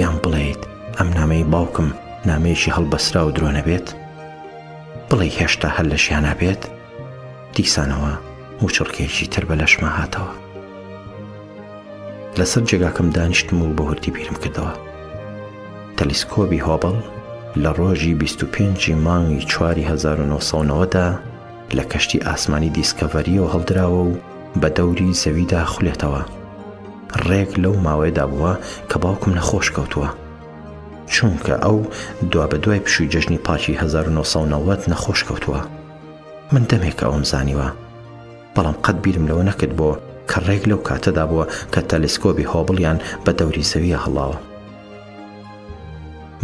یان بڵێیت ئەم نامەی باوکم نامەیەکی هەڵبەسرا و درۆ نەبێت بڵێ هێشتا هەر لە شیانابێت دیسانەوە موچڕکەیەکی تر بە لەشما هاتەوە. لەسەر جێگاکەم دانیشتم و بە هوردی بیرم کردەوە. تەلیسکۆبی هۆبڵ لە ڕۆژی 25 مانگی چواری 1990دا لە کەشتی ئاسمانی دیسکەڤەریەوە هەڵدراوە و بە دەوری زەویدا خولێتەوە. ڕێک لەو ماوەیەدا بووە کە باوکم نەخۆش کەوتووە. چونکە ئەو دوا بە دوای پشووی جەژنی پاکی 1990 نەخۆش کەوتووە. من دەمێکە ئەوەم زانیوە، بەڵام قەت بیرم لەوە نەکردبووە کە ڕێک لەو کاتەدا بووە کە تەلسکۆبی هۆبڵیان بە دەوری زەوییە هەڵاوە.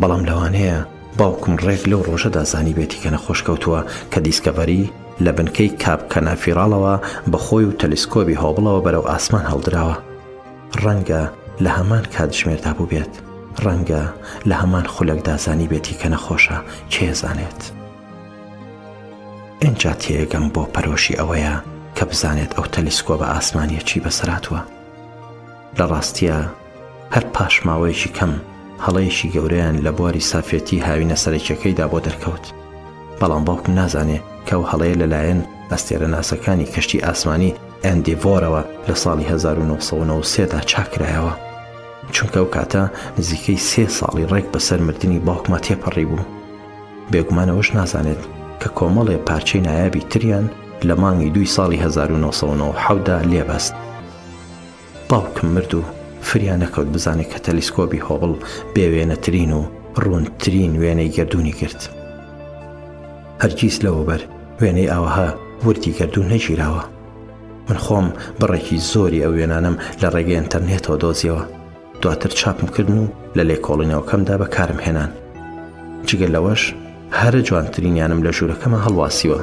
بەڵام لەوانەیە باوکم ڕێک لەو ڕۆژەدا زانیبێتی کە نەخۆش کەوتووە کە دیسکەڤەری لە بنکەی کاب کەنافیڕاڵەوە بە خۆی و تەلسکۆبی هۆبڵەوە بەرەو ئاسمان هەڵدراوە. ڕەنگە لە هەمان کاتژمێردا بووبێت. ڕەنگە لە هەمان خولەکدا زانیبێتی کە نەخۆشە، کێ زانێت؟ ئینجا تێگەم بۆ پەرۆشی ئەوەیە کە بزانێت ئەو تەلیسکۆبە ئاسمانیە چی بەسەراتوە لە ڕاستیە هەر پاش ماوەیەکی کەم هەڵەیەکی گەورەیان لە بواری سافێتی هاوینە سەرەکیەکەیدا بۆ دەرکەوت بەڵام باوکم نازانێ کەو هەڵەیە لەلایەن ئەستێرە ناسەکانی کەشتی ئاسمانی ئەندیڤۆرەوە لە ساڵی 1993 دا چاکرایەوە چونکە ئەو کاتە نزیکەی سێ ساڵی ڕێک بەسەر مردنی باوکمە تێپەڕی بوو بێگومان ئەوەش نازانێت کە کۆمەڵێ پارچەی نایابی تریان لە مانگی دووی ساڵی 1997 دا لێبەست. باوکم مرد و فریا نەکەوت بزانێت کە تەلیسکۆبی هۆبڵ بێ وێنەترین و ڕوونترین وێنەی گەردوونی گرت. هەرگیز لەوەوبەر وێنەی ئاوەها وردی گەردوون نەگیراوە. من خۆم بڕێکی زۆری ئەو وێنانەم لە ڕێگەی ئەنتەرنێتەوە دۆزیەوە. دواتر چاپم کردن و لە لێکۆڵینەوەکەمدا بەکارم هێنان جگە لەوەش هەرە جوانترینیانم لە ژوورەکەمە هەڵواسیوە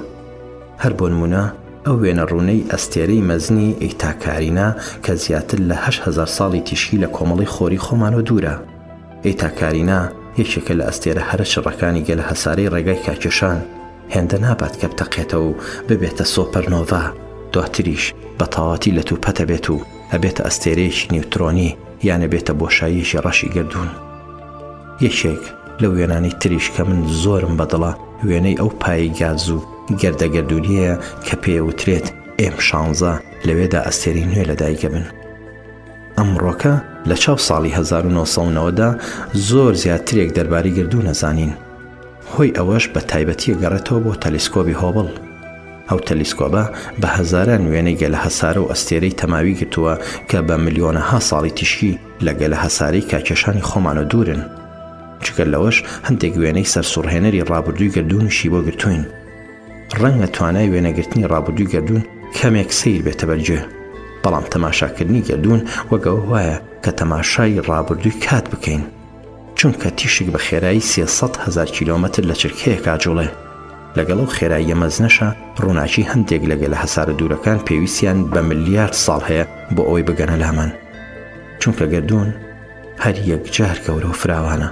هەر بۆ نمونە ئەو وێنە ڕوونەی ئەستێرەی مەزنی ئیتاکارینا کە زیاتر لە هزار ساڵی تیشکی لە کۆمەڵی خۆری خۆمانەوە دوورە ئیتاکارینا یەکێکە لە ئەستێرە هەرە چڕەکانی گەل هەسارەی ڕێگای کاکێشان هێندە نابات کە بتەقێتەوە و ببێتە سۆپەرنۆڤا دواتریش بە تەواتی لە توپەتە بێت و ئەبێتە ئەستێرەیەکی نیوترۆنی یانە بێتە بۆشاییەکی ڕەشی گردوون یەکێک لە وێنانەی تریش کە من زۆرم بەدڵە وێنەی ئەو پایی گاز و گردەگەردونیەیە کە پێوترێت ئێم شانزە لەوێدا ئەستێری نوێ لە دایکە بن ئەمڕۆکە لە چاو ساڵی 1990دا زۆر زیاترێک دەرباری گردوو نەزانین هۆی ئەوەش بە تایبەتی ئەگەڕێتەوە بۆ تەلیسکۆبی هۆبڵ. ئەو تەلیسکۆبە بە هەزاران وێنەی گەلەهەسارە و ئەستێرەی تەماوی گرتووە کە بە ملیۆنەها ساڵی تیشکی لە گەلەهەسارەی کاکێشانی خۆمان و دوورن. جگە لەوەش هەندێک وێنەی سەرسوڕهێنەری ڕابردووی گەردوونیشی بۆ گرتووین. ڕەنگە توانای وێنەگرتنی ڕابردووی گەردوون کەمێک سەیر بێتە بەرجێ، بەڵام تەماشاکردنی گەردوون وەک ئەوە وایە کە تەماشای ڕابردووی کات بکەین. چونکە تیشک بە خێرایی سێ سەد هەزار کیلۆمەتر لە چرکەیەک ئاجوڵێ. لەگەڵ ئەو خێراییە مەزنەشا ڕووناکی هەندێک لە گەلە هەسارە دوورەکان پێویستیان بە ملیارد ساڵ هەیە بۆ ئەوەی بگەنە لامان. چونکە گەردوون هەر یەکجار گەورە و فراوانە.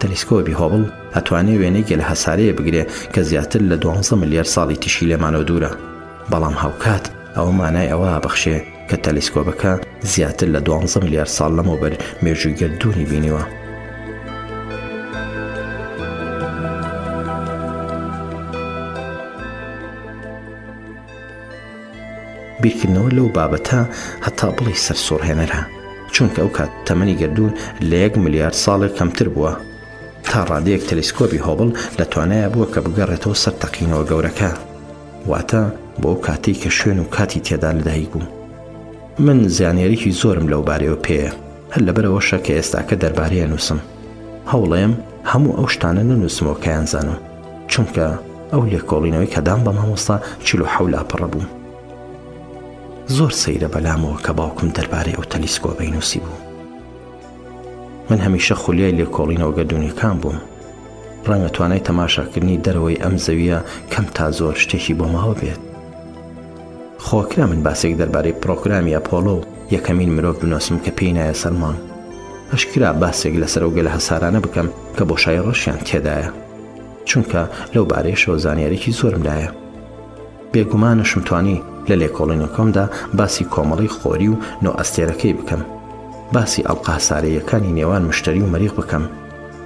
تەلیسکۆبی هۆبڵ ئەتوانێ وێنەی گەلە هەسارەیە بگرێ کە زیاتر لە دوانزە ملیار ساڵی تیشکی لێمانەوە دوورە. بەڵام هاوکات ئەوە مانای ئەوە ئابەخشێ کە تەلیسکۆبەکە زیاتر لە دوانزە ملیار ساڵ لەمەوبەر مێژووی گەردوونی بینیوە. بیرکردنەوە لەو بابەتە هەتا بڵی سەرسوڕهێنەرە چونکە ئەو کات تەمەنی گردوون لە یەک ملیار ساڵێک کەمتر بووە تا ڕادەیەک تەلیسکۆبی هۆبڵ لە توانایە بووە کە بگەڕێتەوە سەر تەقینەوە گەورەکە واتە بۆ ئەو کاتەی کە شوێن و کاتی تێدا لەدایک بووم من زیانێریی زۆرم لەو بارەوە پێەیە هەر لەبەرەوەشە کە ئێستاکە دەربارەیە نووسم هەوڵێم هەموو ئەو شتانە نەنووسمەوە کەیان زانم چونکە ئەو لێکۆڵینەوەی کەدام بە مامۆستا چل و حەولا پڕە بووم زۆر سەیرە بەلامەوە کە باوکم دەربارەی ئەو تەلیسکۆبەی نووسی بوو من هەمیشە خولیای لێکۆڵینەوە گەردوونیەکان بووم. ڕەنگە توانای تەماشاکردنی دەرەوەی ئەم زەویە کەم تا زۆر شتێکی بۆ ماوە بێت. خۆکرا من باسێک دەربارەی پرۆگرامی ئەپۆڵۆ و یەکەمین مرۆڤ بنۆسم کە پێی نایە سەرماڵ. ئەشکرا باسێک لەسەر ئەو گەلە هەسارانە بکەم کە بۆشایی ڕەشیان تێدایە. چونکە لەو بارەیەشەوە زانیارێکی زۆرم لایە. بێگومان نەشمتوانی لە لێکۆڵینەکەمدا باسی کۆمەڵی خۆری و نۆ ئەستێرەکەی بکەم باسی ئەڵقاسارەیەکانی نێوان مشتری و مەریخ بکەم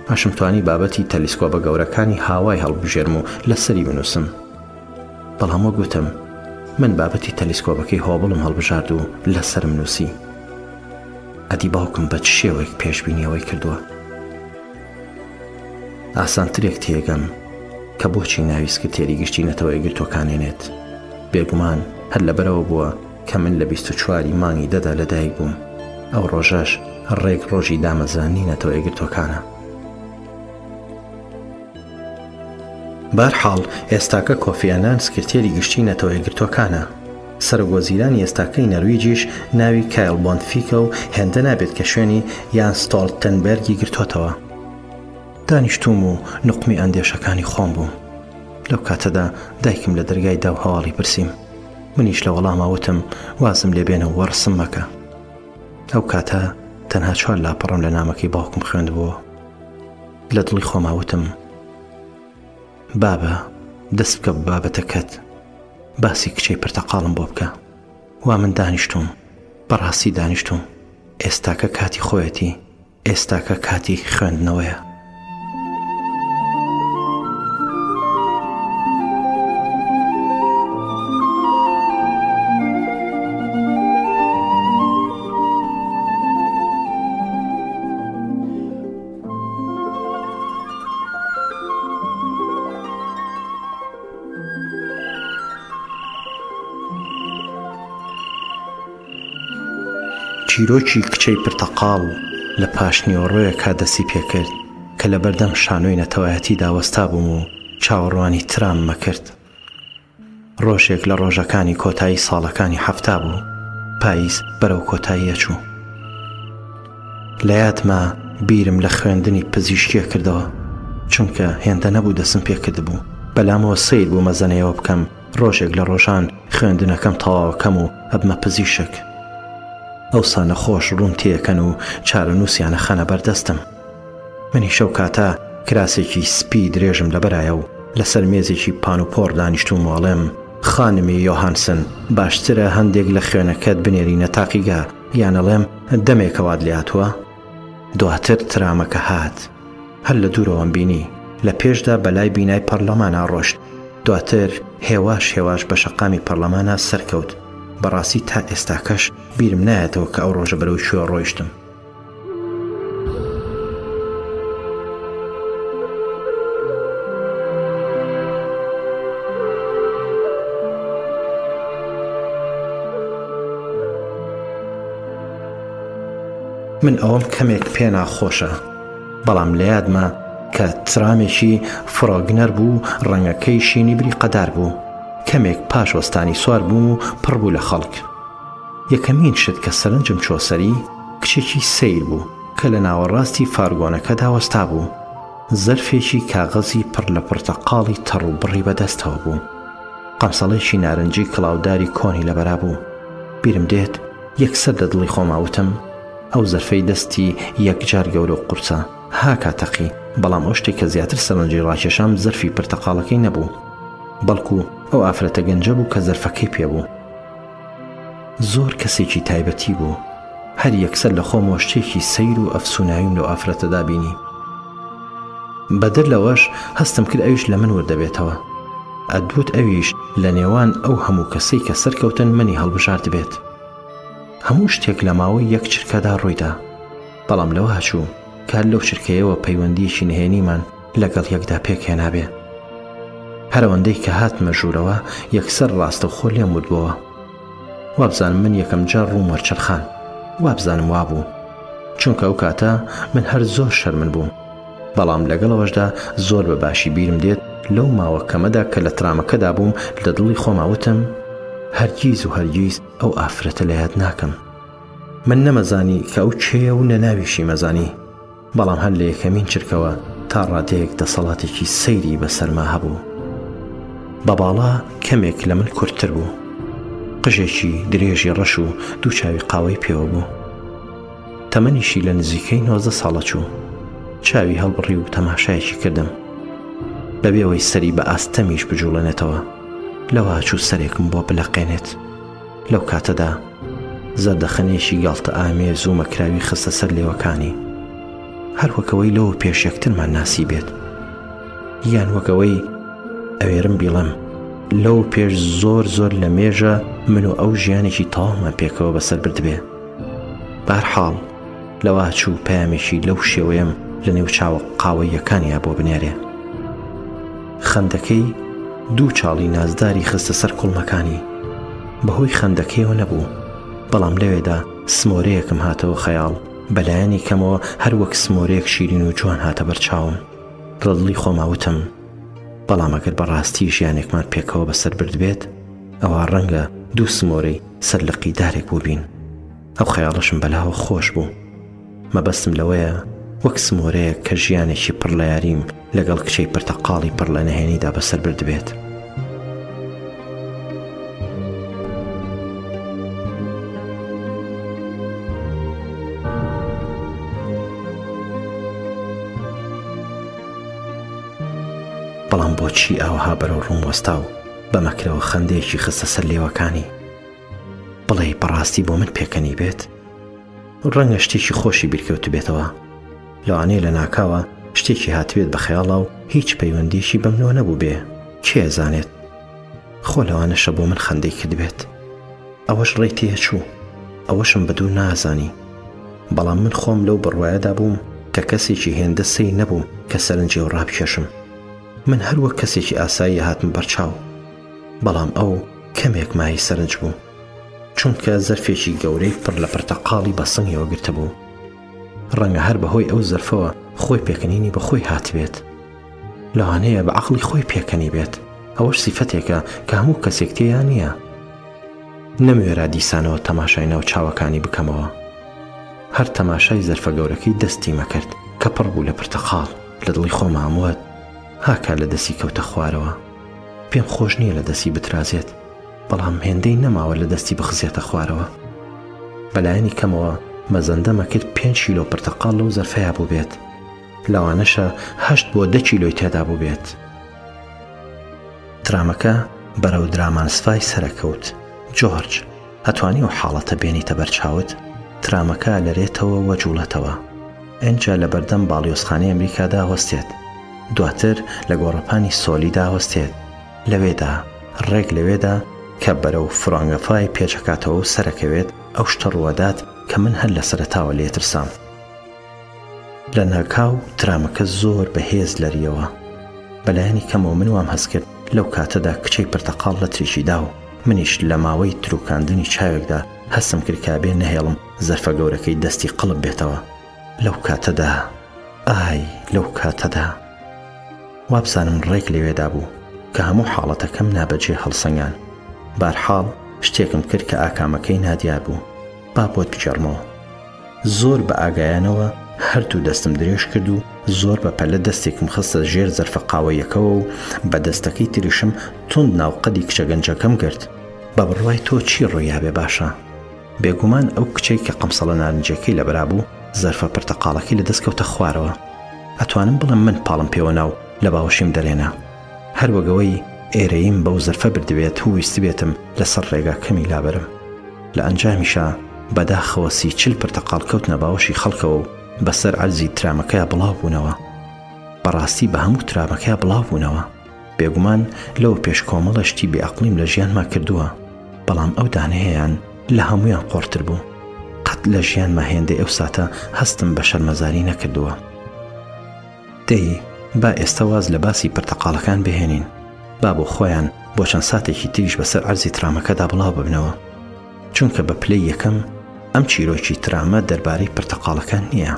پاشم توانی بابەتی تەلیسکۆبە گەورەکانی هاوای هەڵبژێرم و لەسەری بنووسم بەڵام وە گوتم من بابەتی تەلیسکۆبەکەی هۆبڵم هەڵبژارد و لەسرم نووسی ئەدی باوکم بە چ شێوەیەک پێشببینیەوەی کردووە ئاسانترێک تێگەن کە بۆچی ناوی سکرتێری گشتی نەتەوە یەکگرتووەکانێنێت بێگومان هەر لەبەرەوە بووە کە من لە 24 مانگی دەدا لەدایک بووم ئەو ڕۆژەش ڕێک ڕۆژی دامەزرانی نەتەوە یەکگرتووەکانە بارحاڵ ئێستاکە کۆفیانان سکرتێری گشتی نەتەوە یەکگرتووەکانە سەرۆک وەزیرانی ئێستاکەی نەرویجیش ناوی کایل بۆندفیکە و هێندە نابێت کە شوێنی یان ستۆڵتنبێرگی گرتۆتەوە. دانیشتووم و نوقمی ئەندێشەکانی خۆم بووم. لەو کاتەدا دایکم لە دەرگای دا و هەواڵی پرسیم. منیش لە وەڵاما وتم وازم لێ بێنە و وەڕسم مەکە. ئەو کاتە تەنها چوار لاپەڕەم لە نامەکەی باوکم خوێندبووە. لە دڵی خۆما وتم. بابە دەست بکە بە بابەتەکەت باسی کچەی پرتەقاڵم بۆ بکە وا من دانیشتوم بەڕاستی دانیشتوم ئێستاکە کاتی خۆیەتی ئێستاکە کاتی خوێندنەوەیە چیرۆکی کچەی پرتەقاڵ لە پاشنیوەڕۆیەکە دەسی پێکرد کە لە بەردەم شانۆی نەتەوایەتی داوەستا بووم و چاوەڕوانی ترام مەکرد ڕۆژێک لە ڕۆژەکانی کۆتایی ساڵەکانی حەفتا بوو پاییز بەرەو کۆتایی ئەچوو لە یادمە بیرم لە خوێندنی پزیشکیە کردەوە چونکە هێندە نەبوو دەسم پێکردبوو بەلامەوە سیر بوو مەزەنەیەوە بکەم ڕۆژێک لە ڕۆژان خوێندنەکەم تەواوەکەم و ئەبمە پزیشک ئەوسا نەخۆش ڕووم تێکەن و چارەنووسیانە خەنە بەردەستم منیش ئەو کاتە کراسێکی سپی درێژم لەبەرایە و لەسەر مێزێکی پان و پۆڕ دانیشتووم و ئەڵێم، خانمی یۆهانسن، باشترە هەندێک لە خوێنەکەت بنێرینە تاقیگە، یان ئەڵێم دەمێکە وات لێهاتووە؟ دواتر ترامەکە هات. هەر لە دوورەوەم بینی. لە پێشدا بەلای بینای پەڕلەمانا ڕۆشت. دواتر هێواش هێواش بە شەقامی پەڕلەمانا سەرکەوت. بەڕاستی تا ئێستاکەش بیرم نایەتەوە کە ئەو ڕۆژە بەرەو کوێ ڕۆیشتم. من ئەوەم کەمێک پێناخۆشە بەڵام لە یادمە کە ترامێکی فڕۆگنەر بوو ڕەنگەکەی شینی بری قەدار بوو کەمێک پاش وەستانی سوار بووم و پڕ بوو لە خەڵک یەکەمین شت کە سەرنجم چووە سەری کچێکی سەیر بوو کە لە ناوەڕاستی فارگۆنەکەدا وەستابوو، زەرفێکی کاغەزی پڕ لە پڕتەقاڵی تەڕ و بڕی بە دەستەوە بوو. قەمسەڵێکی نارنجی کڵاوداری کۆنی لەبەرا بوو. بیرم دێت یەکسەر لە دڵی خۆما وتم، ئەو زەرفەی دەستی یەکجار گەورە و قورسە، هاکا تەقی، بەڵام ئەو شتەی کە زیاتر سەرنجی ڕاکێشام زەرفی پرتەقاڵەکەی نەبوو، بەڵکو ئەو ئافرەتە گەنجە بوو کە زەرفەکەی پێ بوو. زۆر کەسێکی تایبەتی بوو هەر یەکسەر لە خۆمەوە شتێکی سەیر و ئەفسوناویم لەو ئافرەتەدا بینی بەدەر لەوەش هەستم کرد ئەویش لە من وردەبێتەوە ئەدوت ئەویش لە نێوان ئەو هەموو کەسەی کە سەرکەوتن منی هەڵبژارد بێت هەموو شتێک لە ماوەی یەک چرکەدا ڕوویدا بەڵام لەوە هەچوو کار لەو چرکەیەوە پەیوەندیەکی نهێنیمان لەگەڵ یەکدا پێکهێنابێ هەرەوەندەی کە هاتمە ژوورەوە یەکسەر ڕاستە خۆ لێم وتبەوە وابزانم من یەکەم جار ڕووم وەرچەرخان وابزانم وابوو چونکە ئەو کاتە من هەر زۆر شەرمن بووم بەڵام لەگەڵەوەشدا زۆر بە باشی بیرم دێت لەو ماوە کەمەدا کە لە ترامەکەدا بووم لە دڵی خۆماوتم هەرگیز و هەرگیز ئەو ئافرەتە لە یاد ناکەم من نەمەزانی کە ئەو چێە و نەناویشی مەزانی بەڵام هەر لە یەکەمین چرکەوە تا ڕادەیەک دەسەڵاتێکی سەیری بەسەرما هەبوو بە باڵا کەمێک لە من کورتتر بوو قژێکی درێژی ڕەش و دوو چاوی قاوەی پێوە بوو تەمەنیشی لە نزیکەی نۆزە ساڵە چوو چاوی هەڵبڕی و تەماشایەکی کردم بەبێەوەی سەری بە ئاستەمیش بجوڵێنێتەوە لەوە چوو سەرێکم بۆ بلەقێنێت لەو کاتەدا زەردەخەنەیەکی گاڵتە ئامێز و مەکراوی خستە سەر لێوەکانی هەروەکەوەی لەوە پێشێکترمان ناسی بێت یان وەکەوەی ئەوێرم بیڵم لەو پێش زۆر زۆر لە مێژە من و ئەو ژیانێکی تەواومان پێکەوە بەسەر بردبێ بارحاڵ لەوا چوو پامێکی لەو شێوەیەم لە نێو چاوە قاوەیەکانیا بۆ بنێرێ خەندەکەی دوو چاڵی نازداری خستە سەر کوڵمەکانی بەهۆی خەندەکەیەوە نەبوو بەڵام لەوێدا سمۆرەیەکم هاتەوە خەیاڵ بەلایەنی کەمەوە هەر وەک سمۆرەیەک شیرین و جوان هاتە بەرچاوم لە دڵی خۆماوتم بەڵام ئەگەر بەڕاستی ژیانێکمان پێکەوە بەسەر برد بێت ئەوە ڕەنگە دوو سمۆرەی سەر لە قیدارێک بووبین ئەو خەیاڵشم بەلاوە خۆش بوو مەبەستم لەوەیە وەک سمۆرەیەک کە ژیانێکی پڕ لە یاریم لەگەڵ کچەی پرتەقاڵی پڕ لە نەهێنیدا بەسەر بردبێت. بەڵام بۆچی ئاوها بەرەو ڕووم وەستا و بە مەکرەوە خەندێکی خستە سەر لێوەکانی بڵێ بەڕاستی بۆ من پێکەنی بێت ڕەنگە شتێکی خۆشی بیرکەوتبێتەوە لەوانەیە لە ناکاوە شتێکی هاتبێت بە خەیاڵا و هیچ پەیوەندێکی بەمنەوە نەبوو بێ کێ زانێت خۆ لەوانەشە بۆ من خەندەی کردبێت ئەوەش ڕێ تێچوو ئەوەشم بە دوو نازانی بەڵام من خۆم لەو بڕواایەدا بووم کە کەسێکی هێندە سەی نەبووم کە سەرنجی و ڕابکێشم من هەروە کەسێکی ئاسایی هاتم بەرچاو بەڵام ئەو کەمێک مای سەرنج بوو چونکە زەرفێکی گەورەی پڕ لە پرتەقاڵی بە سنگیەوە گرتبوو ڕەنگە هەر بەهۆی ئەو زەرفەوە خۆی پێکنینی بەخۆی هاتبێت لەوانەیە بە عقلی خۆی پێکەنی بێت ئەوەش سیفەتێکە کە هەموو کەسێک تێیان نییە نەموێرا دیسانەوە تەماشای ناو چاوەکانی بکەمەوە هەر تەماشای زەرفە گەورەکەی دەستی مەکرد کە پڕ بوو لە پرتەقاڵ لە دڵی خۆماموەت هاکار لە دەستی کەوتە خوارەوە پێم خۆش نییە لە دەستی بترازێت بەڵام هێندەی نەماوە لە دەستی بخزێتە خوارەوە. بە لایەنی کەمەوە مەزەندەم ئەکرد پێنج کیلۆ پرتەقاڵ لەو زەرفەیا بووبێت، لەوانەشە هەشت بۆ دە کیلۆی تێدا بووبێت. ترامەکە بەرەو درامانسڤای سەرە کەوت. جۆرج، ئەتوانی ئەو حاڵەتە بێنیتە بەر چاوت؟ ترامەکە ئەلەرێتەوە و جووڵێتەوە. ئینجا لە بەردەم باڵیۆزخانەی ئەمریکا داوەستێت. دواتر لە گۆڕەپانی سۆلی داوەستێت. لەوێدا ڕێک لەوێدا کە بەرەو فرانگەفرای پێچەکاتەوە و سەرەکەوێت ئەو شتە ڕووەدات کە من هەر لە سەرەتاوە لێترسام لە ناکاو ترامەکە زۆر بەهێز لەریەوە بەلایەنی کەمەوە من وام هەست کرد لەو کاتەدا کچەی پرتەقاڵ لە تریشی دا و منیش لە ماوەی تروکاندنی چاوێکدا هەستم کرد کابێ نەهێڵم زەرفە گەورەکەی دەستی قڵپ بێتەوە لەو کاتەدا ئای لەو کاتەدا وابزانم ڕێک لەوێدا بوو کە هەموو حاڵەتەکەم نابەجێ هەڵسەنگان بارحاڵ شتێکم کرد کە ئاکامەکەی نادیار بوو با بۆت بگێڕمەوە زۆر بە ئاگایانەوە هەردوو دەستم درێژ کرد و زۆر بە پەلە دەستێکم خستە ژێر زەرفە قاوەیەکەوە و بە دەستەکەی تریشم تند ناوقەدی کچە گەنجەکەم گرت بە بڕوای تۆ چی ڕویاێ باشە؟ بێگومان ئەو کچەی کە قەمسەڵە نارنجیەکەی لەبەرابوو زەرفە پرتەقاڵەکەی لەدەست کەوتە خوارەوە ئەتوانم بڵێم من پاڵم پێوە نا و لە باوەشیم دەرێنا هەر وەگەوەی ئێرەییم بەو زەرفە بردبێت و ویستبێتم لەسەر ڕێگا کەمی لابەرم لە ئەنجامیشا بەداخەوە سی چل پرتەقاڵ کەوتنە باوەشی خەڵکەوە و بەسەر عەرزی ترامەکەیا بڵاو بوونەوە بەڕاستی بە هەموو ترامەکەیا بڵاو بوونەوە. بێگومان لەوە پێش کۆمەڵە شتی بێ ئەقلیم لە ژیانما کردووە بەڵام ئەو دانەیەیان لە هەمویان قۆڕتر بوو قەت لە ژیانما هێندەی ئەو ساتە هەستم بە شەرمەزاری نەکردووە دەی با ئێستا واز لە باسی پرتەقاڵەکان بهێنین با بۆ خۆیان بۆ چەند ساتێکی تریش بەسەر عەرزی ترامەکەدا بڵاو ببنەوە چونکە بە پلەی یەکەم ئەم چیرۆکی ترامە دەربارەی پرتەقاڵەکان نییە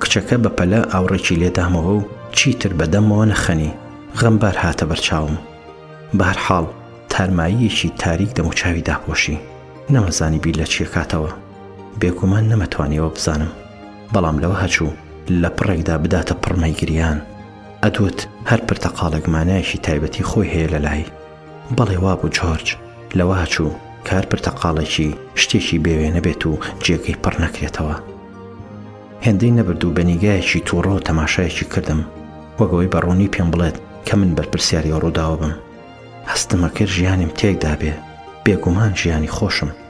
کچەکە بە پەلە ئاوڕێکی لێدامەوە و چیتر بەدەمەوە نەخەنی غەمبار هاتە بەرچاوم بەهرحاڵ تارماییەکی تاریک دەموچاوی داپۆشی نەمەزانی بیر لە چیەکاتەوە بێگومان نەمەتوانیەوە بزانم بەڵام لەوە هەچوو لە پڕێکدا بداتە پڕمەی گریان ئەدوت هەر پرتەقاڵێک مانایەکی تایبەتی خۆی هەیە لە لای بەڵێ وابوو جۆرج، لەواچوو کار پرتەقاڵێکی شتێکی بێ وێنە بێت و جێگەی پڕ نەکرێتەوە. هێندەی نەبرد و بە نیگایەکی تووڕەوە تەماشایەکی کردم، وەک ئەوەی بە ڕوونی پێم بڵێت کە من بەرپرسیاری ئەو ڕووداوە بم. هەستمەکرد ژیانیم تێکدابێ، بێگومان ژیانی خۆشم.